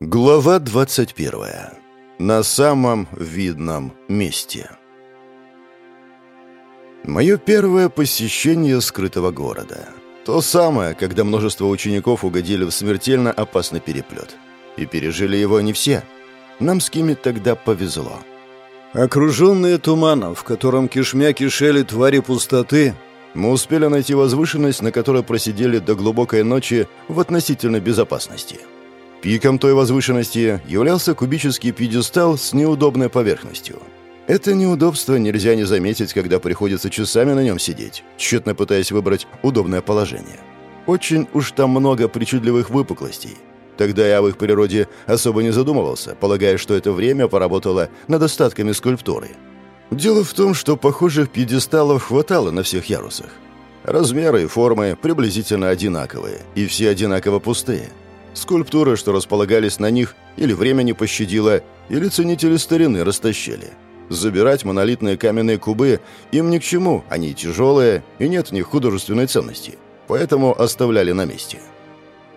Глава 21. На самом видном месте. Мое первое посещение скрытого города. То самое, когда множество учеников угодили в смертельно опасный переплет. И пережили его не все. Нам с Кими тогда повезло. Окруженные туманом, в котором кишмя кишели твари пустоты, мы успели найти возвышенность, на которой просидели до глубокой ночи в относительной безопасности. Пиком той возвышенности являлся кубический пьедестал с неудобной поверхностью. Это неудобство нельзя не заметить, когда приходится часами на нем сидеть, тщетно пытаясь выбрать удобное положение. Очень уж там много причудливых выпуклостей. Тогда я в их природе особо не задумывался, полагая, что это время поработало над остатками скульптуры. Дело в том, что похожих пьедесталов хватало на всех ярусах. Размеры и формы приблизительно одинаковые, и все одинаково пустые – Скульптуры, что располагались на них, или время не пощадило, или ценители старины растащили. Забирать монолитные каменные кубы им ни к чему, они тяжелые, и нет в них художественной ценности. Поэтому оставляли на месте.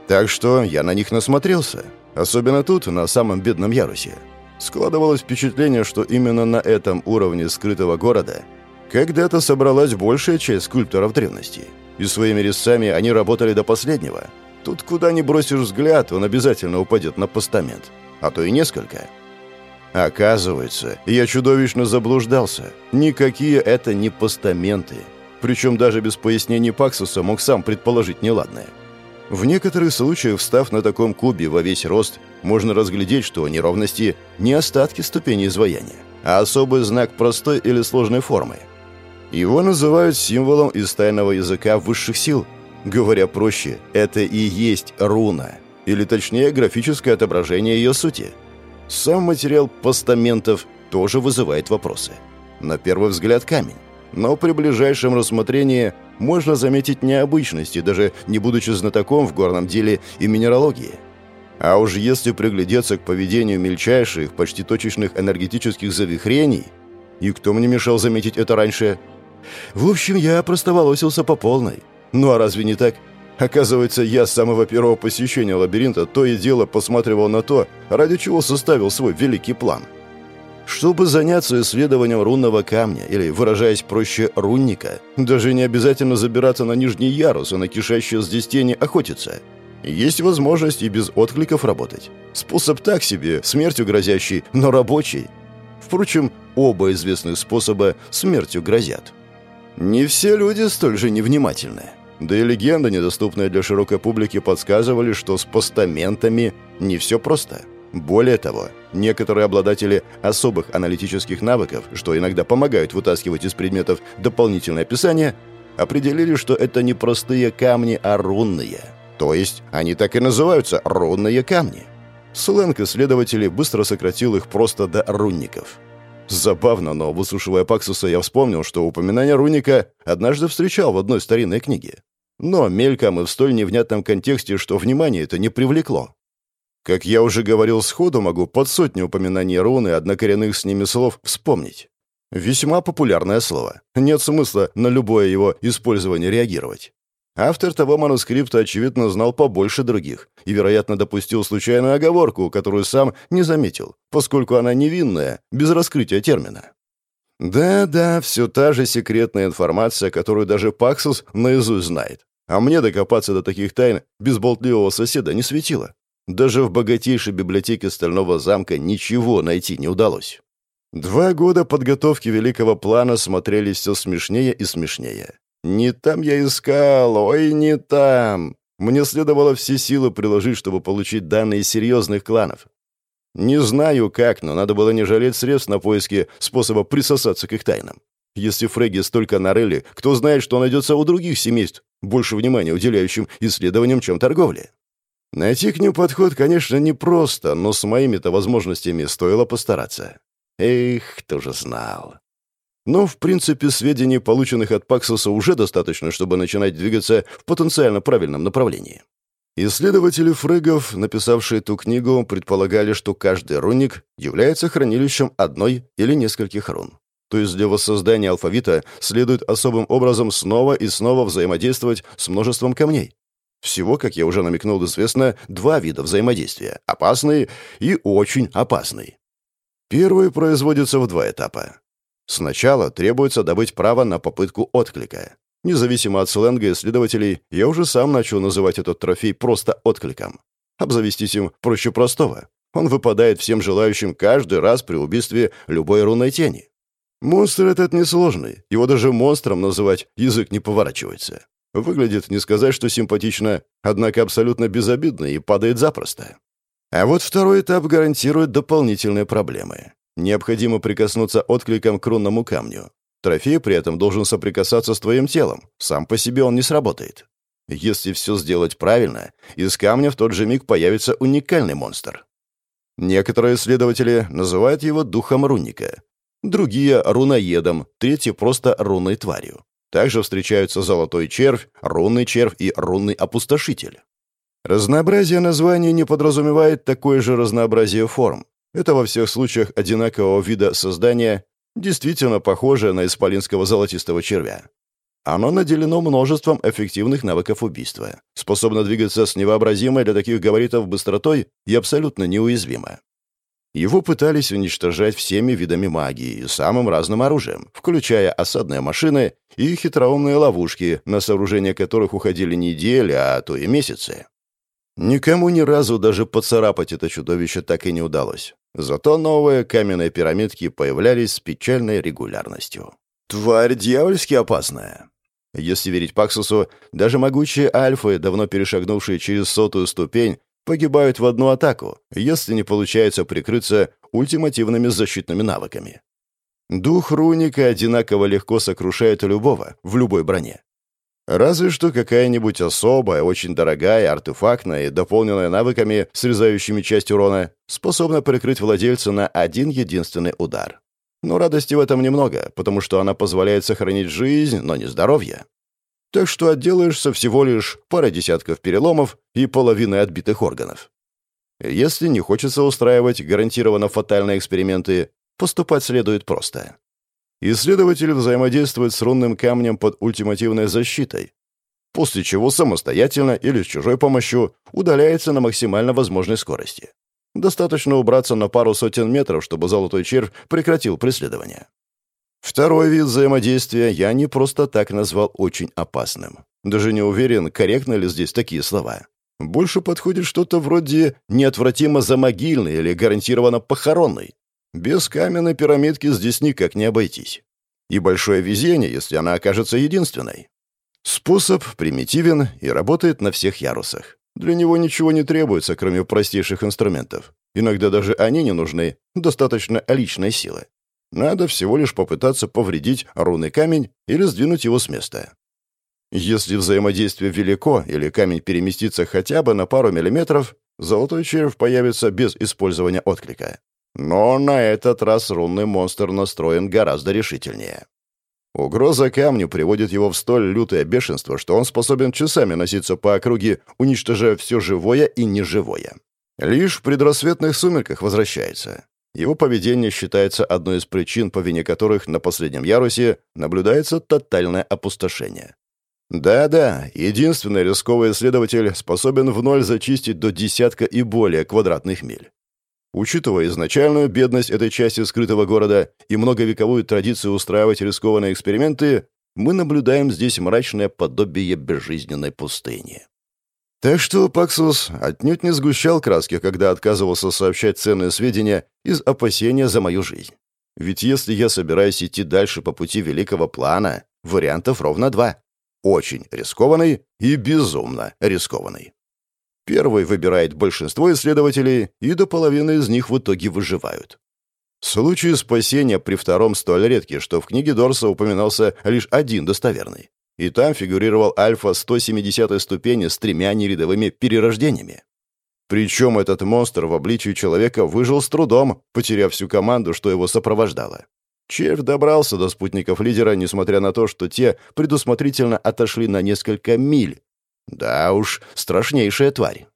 Так что я на них насмотрелся. Особенно тут, на самом бедном ярусе. Складывалось впечатление, что именно на этом уровне скрытого города когда-то собралась большая часть скульпторов древности. И своими резцами они работали до последнего – Тут куда ни бросишь взгляд, он обязательно упадет на постамент. А то и несколько. Оказывается, я чудовищно заблуждался. Никакие это не постаменты. Причем даже без пояснений Паксуса мог сам предположить неладное. В некоторых случаях, встав на таком кубе во весь рост, можно разглядеть, что неровности не остатки ступени изваяния, а особый знак простой или сложной формы. Его называют символом из тайного языка высших сил – Говоря проще, это и есть руна, или точнее графическое отображение ее сути. Сам материал постаментов тоже вызывает вопросы. На первый взгляд камень, но при ближайшем рассмотрении можно заметить необычности, даже не будучи знатоком в горном деле и минералогии. А уж если приглядеться к поведению мельчайших, почти точечных энергетических завихрений, и кто мне мешал заметить это раньше? В общем, я простоволосился по полной. Ну а разве не так? Оказывается, я с самого первого посещения лабиринта то и дело посматривал на то, ради чего составил свой великий план. Чтобы заняться исследованием рунного камня, или, выражаясь проще, рунника, даже не обязательно забираться на нижний ярус и на кишащие здесь тени охотиться. Есть возможность и без откликов работать. Способ так себе, смертью грозящий, но рабочий. Впрочем, оба известных способа смертью грозят. Не все люди столь же невнимательны. Да и легенды, недоступные для широкой публики, подсказывали, что с постаментами не все просто. Более того, некоторые обладатели особых аналитических навыков, что иногда помогают вытаскивать из предметов дополнительное описание, определили, что это не простые камни, а рунные. То есть они так и называются «рунные камни». Сленг исследователей быстро сократил их просто до рунников. Забавно, но выслушивая Паксуса, я вспомнил, что упоминание руника однажды встречал в одной старинной книге но мельком и в столь невнятном контексте, что внимание это не привлекло. Как я уже говорил сходу, могу под сотню упоминаний руны однокоренных с ними слов вспомнить. Весьма популярное слово. Нет смысла на любое его использование реагировать. Автор того манускрипта, очевидно, знал побольше других и, вероятно, допустил случайную оговорку, которую сам не заметил, поскольку она невинная, без раскрытия термина. Да-да, все та же секретная информация, которую даже Паксус наизусть знает. А мне докопаться до таких тайн без болтливого соседа не светило. Даже в богатейшей библиотеке Стального замка ничего найти не удалось. Два года подготовки великого плана смотрелись все смешнее и смешнее. Не там я искал, ой, не там. Мне следовало все силы приложить, чтобы получить данные серьезных кланов. Не знаю как, но надо было не жалеть средств на поиски способа присосаться к их тайнам. Если Фрегги столько нарыли, кто знает, что найдется у других семейств, больше внимания уделяющим исследованиям, чем торговле. Найти к ним подход, конечно, непросто, но с моими-то возможностями стоило постараться. Эх, кто же знал. Но, в принципе, сведений, полученных от Паксоса, уже достаточно, чтобы начинать двигаться в потенциально правильном направлении. Исследователи фрегов, написавшие эту книгу, предполагали, что каждый рунник является хранилищем одной или нескольких рун. То есть для воссоздания алфавита следует особым образом снова и снова взаимодействовать с множеством камней. Всего, как я уже намекнул, известно два вида взаимодействия – опасный и очень опасный. Первый производится в два этапа. Сначала требуется добыть право на попытку отклика. Независимо от сленга исследователей, я уже сам начал называть этот трофей просто откликом. Обзавестись им проще простого. Он выпадает всем желающим каждый раз при убийстве любой рунной тени. Монстр этот несложный, его даже монстром называть язык не поворачивается. Выглядит, не сказать, что симпатично, однако абсолютно безобидно и падает запросто. А вот второй этап гарантирует дополнительные проблемы. Необходимо прикоснуться откликом к рунному камню. Трофей при этом должен соприкасаться с твоим телом. Сам по себе он не сработает. Если все сделать правильно, из камня в тот же миг появится уникальный монстр. Некоторые исследователи называют его духом рунника, другие — руноедом, третьи — просто рунной тварью. Также встречаются золотой червь, рунный червь и рунный опустошитель. Разнообразие названий не подразумевает такое же разнообразие форм. Это во всех случаях одинакового вида создания, действительно похожее на исполинского золотистого червя. Оно наделено множеством эффективных навыков убийства, способно двигаться с невообразимой для таких габаритов быстротой и абсолютно неуязвимо. Его пытались уничтожать всеми видами магии и самым разным оружием, включая осадные машины и хитроумные ловушки, на сооружение которых уходили недели, а то и месяцы. Никому ни разу даже поцарапать это чудовище так и не удалось. Зато новые каменные пирамидки появлялись с печальной регулярностью. Тварь дьявольски опасная. Если верить Паксусу, даже могучие альфы, давно перешагнувшие через сотую ступень, погибают в одну атаку, если не получается прикрыться ультимативными защитными навыками. Дух руника одинаково легко сокрушает любого, в любой броне. Разве что какая-нибудь особая, очень дорогая, артефактная и дополненная навыками, срезающими часть урона, способна прикрыть владельца на один единственный удар. Но радости в этом немного, потому что она позволяет сохранить жизнь, но не здоровье так что отделаешься всего лишь парой десятков переломов и половиной отбитых органов. Если не хочется устраивать гарантированно фатальные эксперименты, поступать следует просто. Исследователь взаимодействует с рунным камнем под ультимативной защитой, после чего самостоятельно или с чужой помощью удаляется на максимально возможной скорости. Достаточно убраться на пару сотен метров, чтобы золотой червь прекратил преследование. Второй вид взаимодействия я не просто так назвал очень опасным. Даже не уверен, корректно ли здесь такие слова. Больше подходит что-то вроде «неотвратимо замогильный» или «гарантированно похоронный». Без каменной пирамидки здесь никак не обойтись. И большое везение, если она окажется единственной. Способ примитивен и работает на всех ярусах. Для него ничего не требуется, кроме простейших инструментов. Иногда даже они не нужны, достаточно личной силы. Надо всего лишь попытаться повредить рунный камень или сдвинуть его с места. Если взаимодействие велико или камень переместится хотя бы на пару миллиметров, золотой червь появится без использования отклика. Но на этот раз рунный монстр настроен гораздо решительнее. Угроза камню приводит его в столь лютое бешенство, что он способен часами носиться по округе, уничтожая все живое и неживое. Лишь в предрассветных сумерках возвращается. Его поведение считается одной из причин, по вине которых на последнем ярусе наблюдается тотальное опустошение. Да-да, единственный рисковый исследователь способен в ноль зачистить до десятка и более квадратных миль. Учитывая изначальную бедность этой части скрытого города и многовековую традицию устраивать рискованные эксперименты, мы наблюдаем здесь мрачное подобие безжизненной пустыни. Так что Паксус отнюдь не сгущал краски, когда отказывался сообщать ценные сведения из опасения за мою жизнь. Ведь если я собираюсь идти дальше по пути великого плана, вариантов ровно два. Очень рискованный и безумно рискованный. Первый выбирает большинство исследователей, и до половины из них в итоге выживают. Случаи спасения при втором столь редки, что в книге Дорса упоминался лишь один достоверный и там фигурировал Альфа 170 ступени с тремя нерядовыми перерождениями. Причем этот монстр в обличии человека выжил с трудом, потеряв всю команду, что его сопровождало. Червь добрался до спутников лидера, несмотря на то, что те предусмотрительно отошли на несколько миль. Да уж, страшнейшая тварь.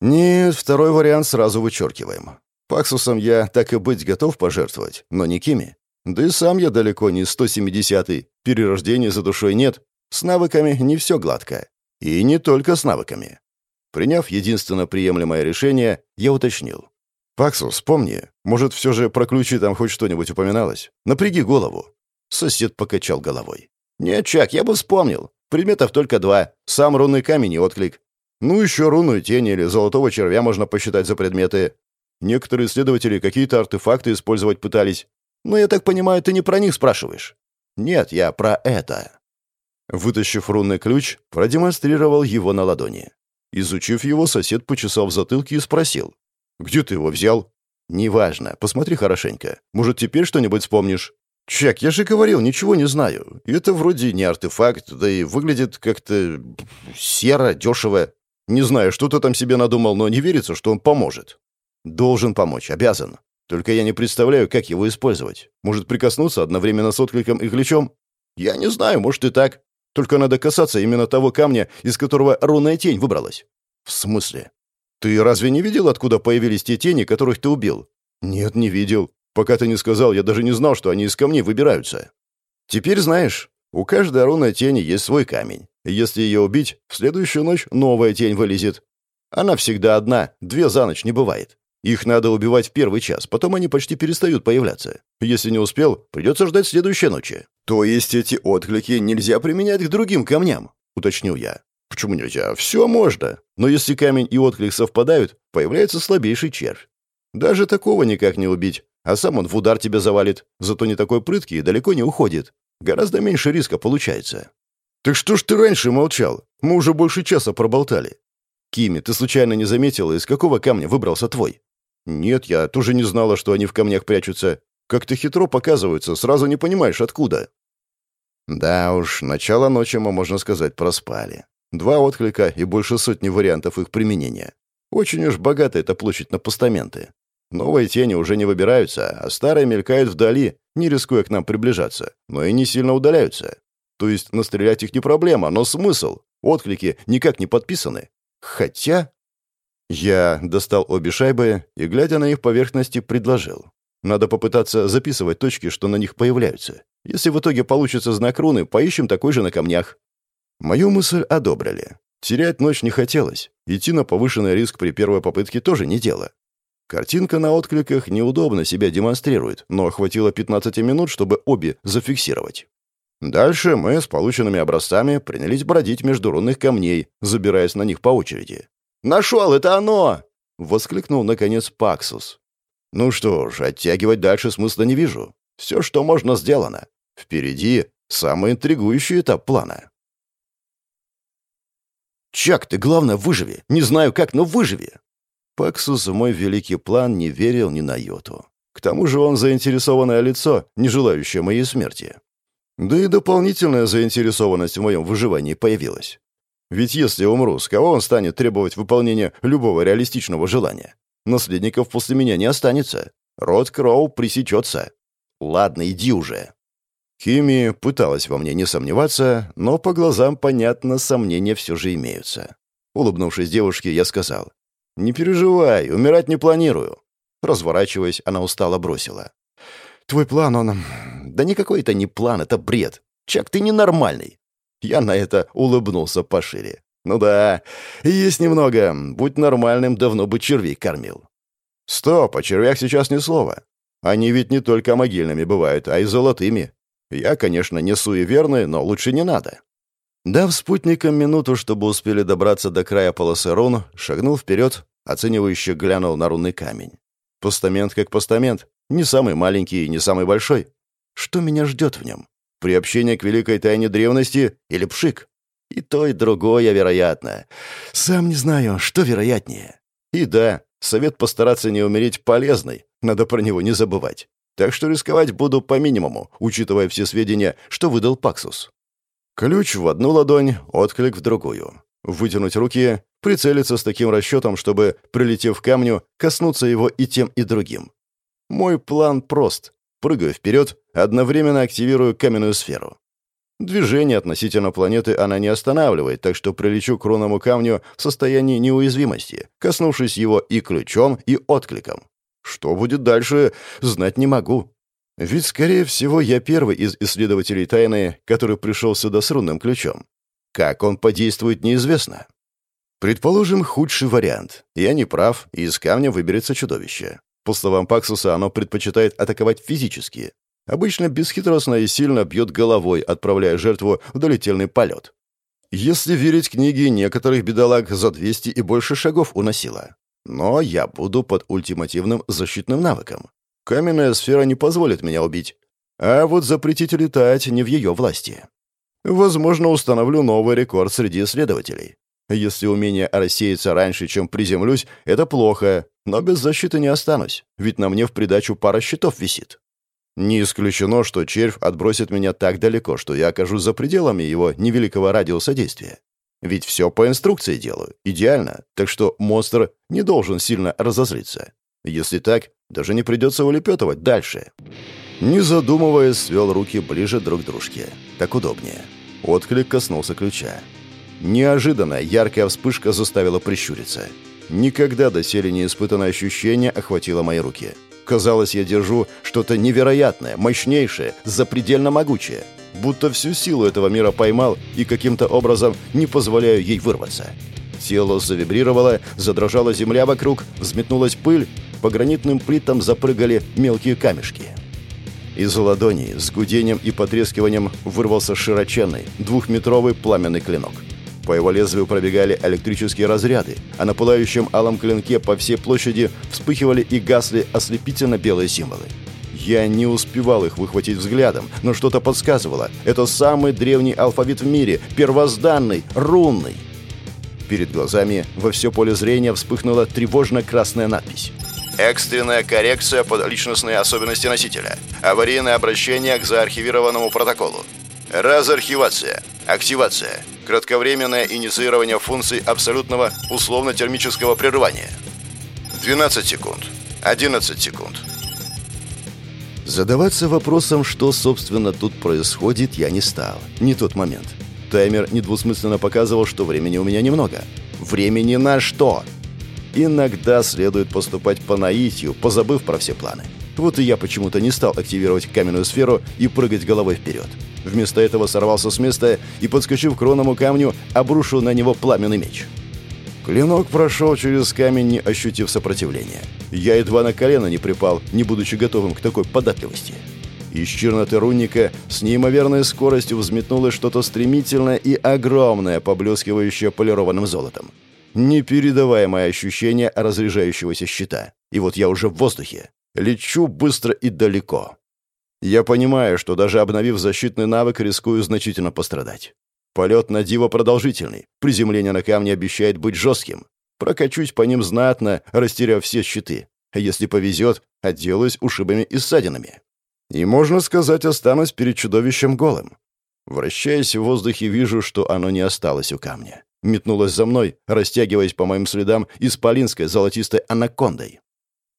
Нет, второй вариант сразу вычеркиваем. Паксусом я так и быть готов пожертвовать, но не Кими. Да и сам я далеко не 170-й, перерождения за душой нет, с навыками не все гладко. И не только с навыками. Приняв единственно приемлемое решение, я уточнил. «Паксус, помни, может, все же про ключи там хоть что-нибудь упоминалось? Напряги голову». Сосед покачал головой. «Нет, Чак, я бы вспомнил. Предметов только два. Сам рунный камень и отклик. Ну, еще рунную тень или золотого червя можно посчитать за предметы. Некоторые исследователи какие-то артефакты использовать пытались. Но я так понимаю, ты не про них спрашиваешь. Нет, я про это. Вытащив рунный ключ, продемонстрировал его на ладони. Изучив его, сосед почесал в затылке и спросил. «Где ты его взял?» «Неважно. Посмотри хорошенько. Может, теперь что-нибудь вспомнишь?» «Чак, я же говорил, ничего не знаю. Это вроде не артефакт, да и выглядит как-то серо, дешево. Не знаю, что ты там себе надумал, но не верится, что он поможет». «Должен помочь, обязан. Только я не представляю, как его использовать. Может, прикоснуться одновременно с откликом и ключом? Я не знаю, может и так. Только надо касаться именно того камня, из которого рунная тень выбралась. В смысле? Ты разве не видел, откуда появились те тени, которых ты убил? Нет, не видел. Пока ты не сказал, я даже не знал, что они из камней выбираются. Теперь знаешь, у каждой рунной тени есть свой камень. Если ее убить, в следующую ночь новая тень вылезет. Она всегда одна, две за ночь не бывает. Их надо убивать в первый час, потом они почти перестают появляться. Если не успел, придется ждать следующей ночи. То есть эти отклики нельзя применять к другим камням, уточнил я. Почему нельзя? Все можно. Но если камень и отклик совпадают, появляется слабейший червь. Даже такого никак не убить, а сам он в удар тебя завалит, зато не такой прыткий и далеко не уходит. Гораздо меньше риска получается. Так что ж ты раньше молчал? Мы уже больше часа проболтали. Кими, ты случайно не заметила, из какого камня выбрался твой? «Нет, я тоже не знала, что они в камнях прячутся. Как-то хитро показываются, сразу не понимаешь, откуда». Да уж, начало ночи мы, можно сказать, проспали. Два отклика и больше сотни вариантов их применения. Очень уж богата эта площадь на постаменты. Новые тени уже не выбираются, а старые мелькают вдали, не рискуя к нам приближаться, но и не сильно удаляются. То есть настрелять их не проблема, но смысл? Отклики никак не подписаны. Хотя... Я достал обе шайбы и, глядя на их поверхности, предложил. Надо попытаться записывать точки, что на них появляются. Если в итоге получится знак руны, поищем такой же на камнях. Мою мысль одобрили. Терять ночь не хотелось. Идти на повышенный риск при первой попытке тоже не дело. Картинка на откликах неудобно себя демонстрирует, но хватило 15 минут, чтобы обе зафиксировать. Дальше мы с полученными образцами принялись бродить между рунных камней, забираясь на них по очереди. «Нашел, это оно!» — воскликнул, наконец, Паксус. «Ну что ж, оттягивать дальше смысла не вижу. Все, что можно, сделано. Впереди самый интригующий этап плана». «Чак, ты, главное, выживи. Не знаю как, но выживи!» Паксус в мой великий план не верил ни на йоту. К тому же он заинтересованное лицо, не желающее моей смерти. Да и дополнительная заинтересованность в моем выживании появилась. Ведь если умру, с кого он станет требовать выполнения любого реалистичного желания? Наследников после меня не останется. Род Кроу пресечется. Ладно, иди уже. Кими пыталась во мне не сомневаться, но по глазам, понятно, сомнения все же имеются. Улыбнувшись девушке, я сказал, «Не переживай, умирать не планирую». Разворачиваясь, она устало бросила. «Твой план, он... Да никакой это не план, это бред. Чак, ты ненормальный. Я на это улыбнулся пошире. «Ну да, есть немного. Будь нормальным, давно бы червей кормил». «Стоп, о червях сейчас ни слова. Они ведь не только могильными бывают, а и золотыми. Я, конечно, не суеверный, но лучше не надо». Дав спутникам минуту, чтобы успели добраться до края полосы рун, шагнул вперед, оценивающе глянул на рунный камень. Постамент как постамент, не самый маленький и не самый большой. Что меня ждет в нем? Приобщение к великой тайне древности или пшик? И то, и другое, вероятно. Сам не знаю, что вероятнее. И да, совет постараться не умереть полезный, надо про него не забывать. Так что рисковать буду по минимуму, учитывая все сведения, что выдал Паксус. Ключ в одну ладонь, отклик в другую. Вытянуть руки, прицелиться с таким расчетом, чтобы, прилетев к камню, коснуться его и тем, и другим. Мой план прост. Прыгаю вперед, одновременно активирую каменную сферу. Движение относительно планеты она не останавливает, так что прилечу к рунному камню в состоянии неуязвимости, коснувшись его и ключом, и откликом. Что будет дальше, знать не могу. Ведь, скорее всего, я первый из исследователей тайны, который пришел сюда с рунным ключом. Как он подействует, неизвестно. Предположим, худший вариант. Я не прав, и из камня выберется чудовище. По словам Паксуса, оно предпочитает атаковать физически. Обычно бесхитростно и сильно бьет головой, отправляя жертву в долетельный полет. Если верить книге, некоторых бедолаг за 200 и больше шагов уносило. Но я буду под ультимативным защитным навыком. Каменная сфера не позволит меня убить. А вот запретить летать не в ее власти. Возможно, установлю новый рекорд среди исследователей. Если умение рассеяться раньше, чем приземлюсь, это плохо, но без защиты не останусь, ведь на мне в придачу пара щитов висит. Не исключено, что червь отбросит меня так далеко, что я окажусь за пределами его невеликого радиуса действия. Ведь все по инструкции делаю, идеально, так что монстр не должен сильно разозлиться. Если так, даже не придется улепетывать дальше. Не задумываясь, свел руки ближе друг к дружке. Так удобнее. Отклик коснулся ключа. Неожиданная яркая вспышка заставила прищуриться. Никогда доселе не испытанное ощущение охватило мои руки. Казалось, я держу что-то невероятное, мощнейшее, запредельно могучее. Будто всю силу этого мира поймал и каким-то образом не позволяю ей вырваться. Тело завибрировало, задрожала земля вокруг, взметнулась пыль, по гранитным плитам запрыгали мелкие камешки. Из ладони с гудением и потрескиванием вырвался широченный, двухметровый пламенный клинок. По его лезвию пробегали электрические разряды, а на пылающем алом клинке по всей площади вспыхивали и гасли ослепительно белые символы. Я не успевал их выхватить взглядом, но что-то подсказывало. Это самый древний алфавит в мире, первозданный, рунный. Перед глазами во все поле зрения вспыхнула тревожно-красная надпись. Экстренная коррекция под личностные особенности носителя. Аварийное обращение к заархивированному протоколу. Разархивация. Активация. Кратковременное инициирование функций абсолютного условно-термического прерывания. 12 секунд. 11 секунд. Задаваться вопросом, что, собственно, тут происходит, я не стал. Не тот момент. Таймер недвусмысленно показывал, что времени у меня немного. Времени на что? Иногда следует поступать по наитию, позабыв про все планы. Вот и я почему-то не стал активировать каменную сферу и прыгать головой вперед. Вместо этого сорвался с места и, подскочив к ронному камню, обрушил на него пламенный меч. Клинок прошел через камень, не ощутив сопротивления. Я едва на колено не припал, не будучи готовым к такой податливости. Из черноты рунника с неимоверной скоростью взметнулось что-то стремительное и огромное, поблескивающее полированным золотом. Непередаваемое ощущение разряжающегося щита. И вот я уже в воздухе. Лечу быстро и далеко. Я понимаю, что даже обновив защитный навык, рискую значительно пострадать. Полет на диво продолжительный. Приземление на камне обещает быть жестким. Прокачусь по ним знатно, растеряв все щиты. Если повезет, отделаюсь ушибами и ссадинами. И, можно сказать, останусь перед чудовищем голым. Вращаясь в воздухе, вижу, что оно не осталось у камня. Метнулось за мной, растягиваясь по моим следам исполинской золотистой анакондой.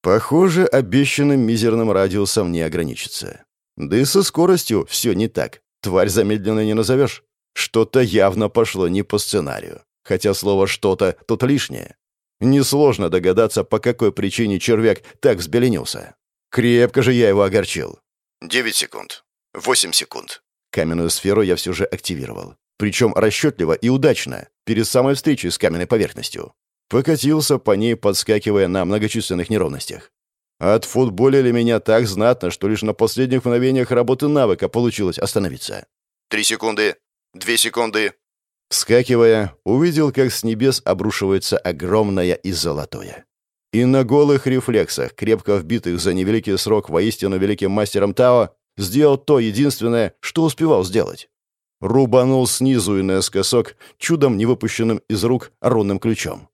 Похоже, обещанным мизерным радиусом не ограничится. Да и со скоростью все не так. Тварь замедленной не назовешь. Что-то явно пошло не по сценарию. Хотя слово «что-то» тут лишнее. Несложно догадаться, по какой причине червяк так взбеленился. Крепко же я его огорчил. Девять секунд. Восемь секунд. Каменную сферу я все же активировал. Причем расчетливо и удачно, перед самой встречей с каменной поверхностью. Покатился по ней, подскакивая на многочисленных неровностях. Отфутболили меня так знатно, что лишь на последних мгновениях работы навыка получилось остановиться. Три секунды. Две секунды. Вскакивая, увидел, как с небес обрушивается огромное и золотое. И на голых рефлексах, крепко вбитых за невеликий срок воистину великим мастером Тао, сделал то единственное, что успевал сделать. Рубанул снизу и наискосок, чудом не выпущенным из рук рунным ключом.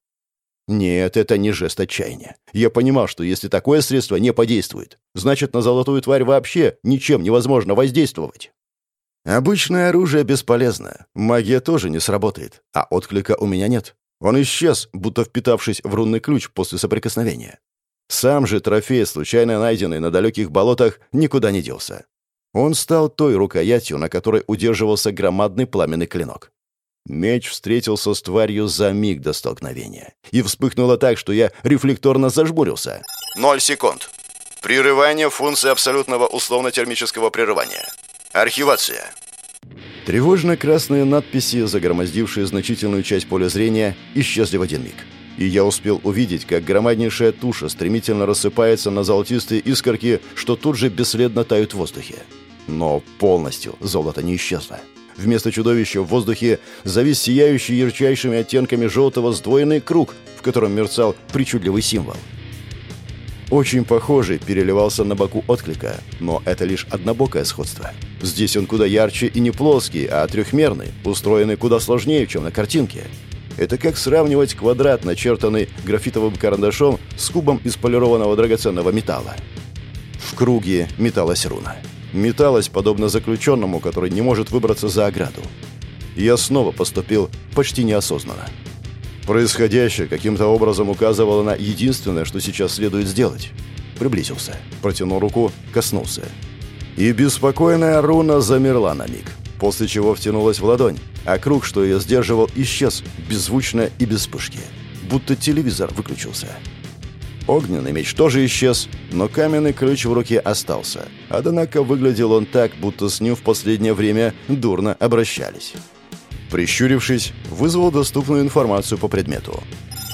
Нет, это не жест отчаяния. Я понимал, что если такое средство не подействует, значит, на золотую тварь вообще ничем невозможно воздействовать. Обычное оружие бесполезно, магия тоже не сработает, а отклика у меня нет. Он исчез, будто впитавшись в рунный ключ после соприкосновения. Сам же трофей, случайно найденный на далеких болотах, никуда не делся. Он стал той рукоятью, на которой удерживался громадный пламенный клинок. Меч встретился с тварью за миг до столкновения. И вспыхнуло так, что я рефлекторно зажмурился. Ноль секунд. Прерывание функции абсолютного условно-термического прерывания. Архивация. Тревожно-красные надписи, загромоздившие значительную часть поля зрения, исчезли в один миг. И я успел увидеть, как громаднейшая туша стремительно рассыпается на золотистые искорки, что тут же бесследно тают в воздухе. Но полностью золото не исчезло. Вместо чудовища в воздухе завис сияющий ярчайшими оттенками желтого сдвоенный круг, в котором мерцал причудливый символ. Очень похожий переливался на боку отклика, но это лишь однобокое сходство. Здесь он куда ярче и не плоский, а трехмерный, устроенный куда сложнее, чем на картинке. Это как сравнивать квадрат, начертанный графитовым карандашом, с кубом из полированного драгоценного металла. В круге металась руна металась, подобно заключенному, который не может выбраться за ограду. Я снова поступил почти неосознанно. Происходящее каким-то образом указывало на единственное, что сейчас следует сделать. Приблизился, протянул руку, коснулся. И беспокойная руна замерла на миг, после чего втянулась в ладонь, а круг, что ее сдерживал, исчез, беззвучно и без вспышки. Будто телевизор выключился. Огненный меч тоже исчез, но каменный ключ в руке остался. Однако выглядел он так, будто с ним в последнее время дурно обращались. Прищурившись, вызвал доступную информацию по предмету.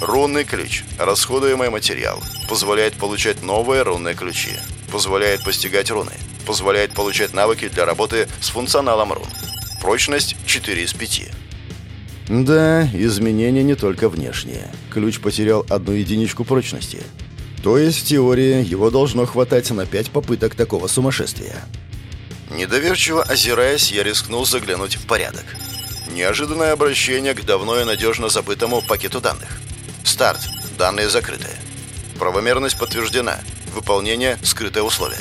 Рунный ключ. Расходуемый материал. Позволяет получать новые рунные ключи. Позволяет постигать руны. Позволяет получать навыки для работы с функционалом рун. Прочность 4 из 5. Да, изменения не только внешние. Ключ потерял одну единичку прочности. То есть, в теории, его должно хватать на пять попыток такого сумасшествия. Недоверчиво озираясь, я рискнул заглянуть в порядок. Неожиданное обращение к давно и надежно забытому пакету данных. Старт. Данные закрыты. Правомерность подтверждена. Выполнение – скрытое условие.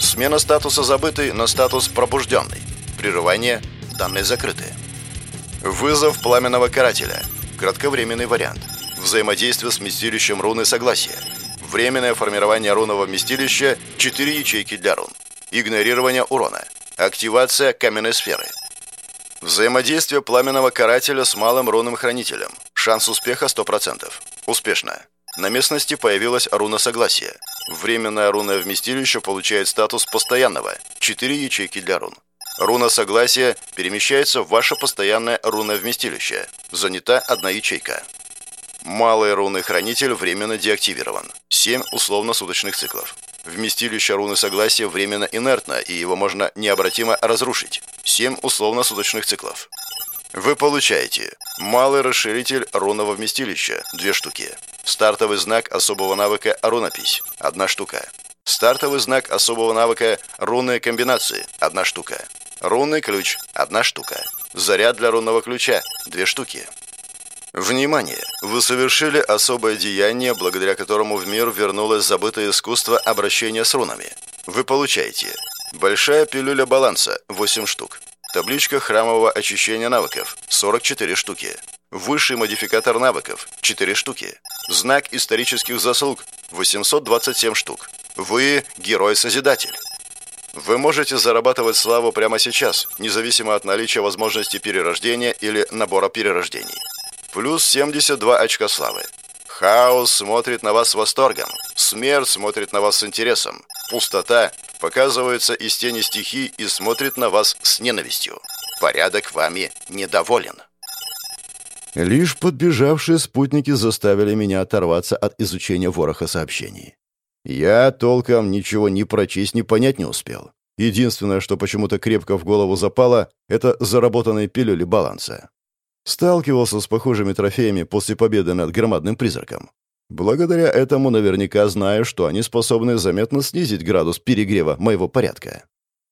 Смена статуса забытый на статус пробужденный. Прерывание – данные закрыты. Вызов пламенного карателя. Кратковременный вариант. Взаимодействие с вместилищем руны согласия. Временное формирование рунного вместилища. 4 ячейки для рун. Игнорирование урона. Активация каменной сферы. Взаимодействие пламенного карателя с малым рунным хранителем. Шанс успеха 100%. Успешно. На местности появилась руна согласия. Временное рунное вместилище получает статус постоянного. 4 ячейки для рун. Руна согласия перемещается в ваше постоянное руновместилище. Занята одна ячейка. Малый рунный хранитель временно деактивирован. 7 условно-суточных циклов. Вместилище руны согласия временно инертно, и его можно необратимо разрушить. 7 условно-суточных циклов. Вы получаете малый расширитель рунного вместилища – 2 штуки. Стартовый знак особого навыка рунопись – 1 штука. Стартовый знак особого навыка рунные комбинации – 1 штука. Рунный ключ – одна штука. Заряд для рунного ключа – две штуки. Внимание! Вы совершили особое деяние, благодаря которому в мир вернулось забытое искусство обращения с рунами. Вы получаете Большая пилюля баланса – 8 штук. Табличка храмового очищения навыков – 44 штуки. Высший модификатор навыков – 4 штуки. Знак исторических заслуг – 827 штук. Вы – герой-созидатель. Вы можете зарабатывать славу прямо сейчас, независимо от наличия возможности перерождения или набора перерождений. Плюс 72 очка славы. Хаос смотрит на вас с восторгом. Смерть смотрит на вас с интересом. Пустота показывается из тени стихий и смотрит на вас с ненавистью. Порядок вами недоволен. Лишь подбежавшие спутники заставили меня оторваться от изучения вороха сообщений. Я толком ничего ни прочесть, ни понять не успел. Единственное, что почему-то крепко в голову запало, это заработанные пилюли баланса. Сталкивался с похожими трофеями после победы над громадным призраком. Благодаря этому наверняка знаю, что они способны заметно снизить градус перегрева моего порядка.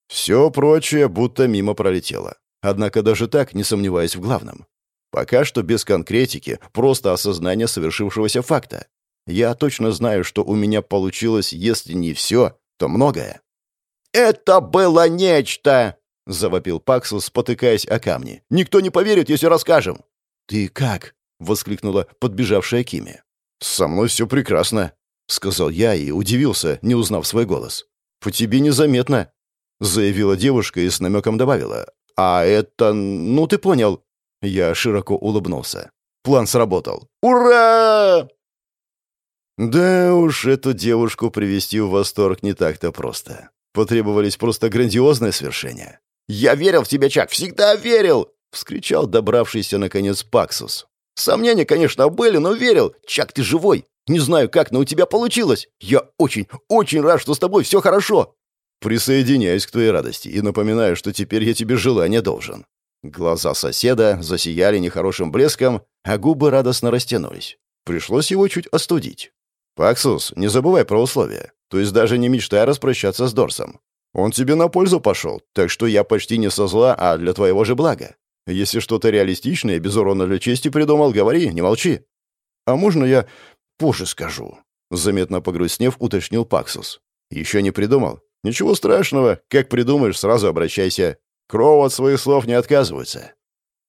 Все прочее будто мимо пролетело. Однако даже так не сомневаюсь в главном. Пока что без конкретики, просто осознание совершившегося факта. Я точно знаю, что у меня получилось, если не все, то многое. «Это было нечто!» — завопил Паксус, спотыкаясь о камни. «Никто не поверит, если расскажем!» «Ты как?» — воскликнула подбежавшая Кими. «Со мной все прекрасно», — сказал я и удивился, не узнав свой голос. «По тебе незаметно», — заявила девушка и с намеком добавила. «А это... ну ты понял». Я широко улыбнулся. План сработал. «Ура!» Да уж, эту девушку привести в восторг не так-то просто. Потребовались просто грандиозные свершения. «Я верил в тебя, Чак, всегда верил!» — вскричал добравшийся, наконец, Паксус. «Сомнения, конечно, были, но верил. Чак, ты живой. Не знаю как, но у тебя получилось. Я очень, очень рад, что с тобой все хорошо». «Присоединяюсь к твоей радости и напоминаю, что теперь я тебе желание должен». Глаза соседа засияли нехорошим блеском, а губы радостно растянулись. Пришлось его чуть остудить. «Паксус, не забывай про условия. То есть даже не мечтай распрощаться с Дорсом. Он тебе на пользу пошел, так что я почти не со зла, а для твоего же блага. Если что-то реалистичное, без урона для чести придумал, говори, не молчи». «А можно я позже скажу?» Заметно погрустнев, уточнил Паксус. «Еще не придумал? Ничего страшного. Как придумаешь, сразу обращайся. Кроу от своих слов не отказывается».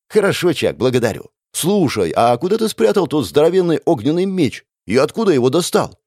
«Хорошо, Чак, благодарю. Слушай, а куда ты спрятал тот здоровенный огненный меч? И откуда его достал?»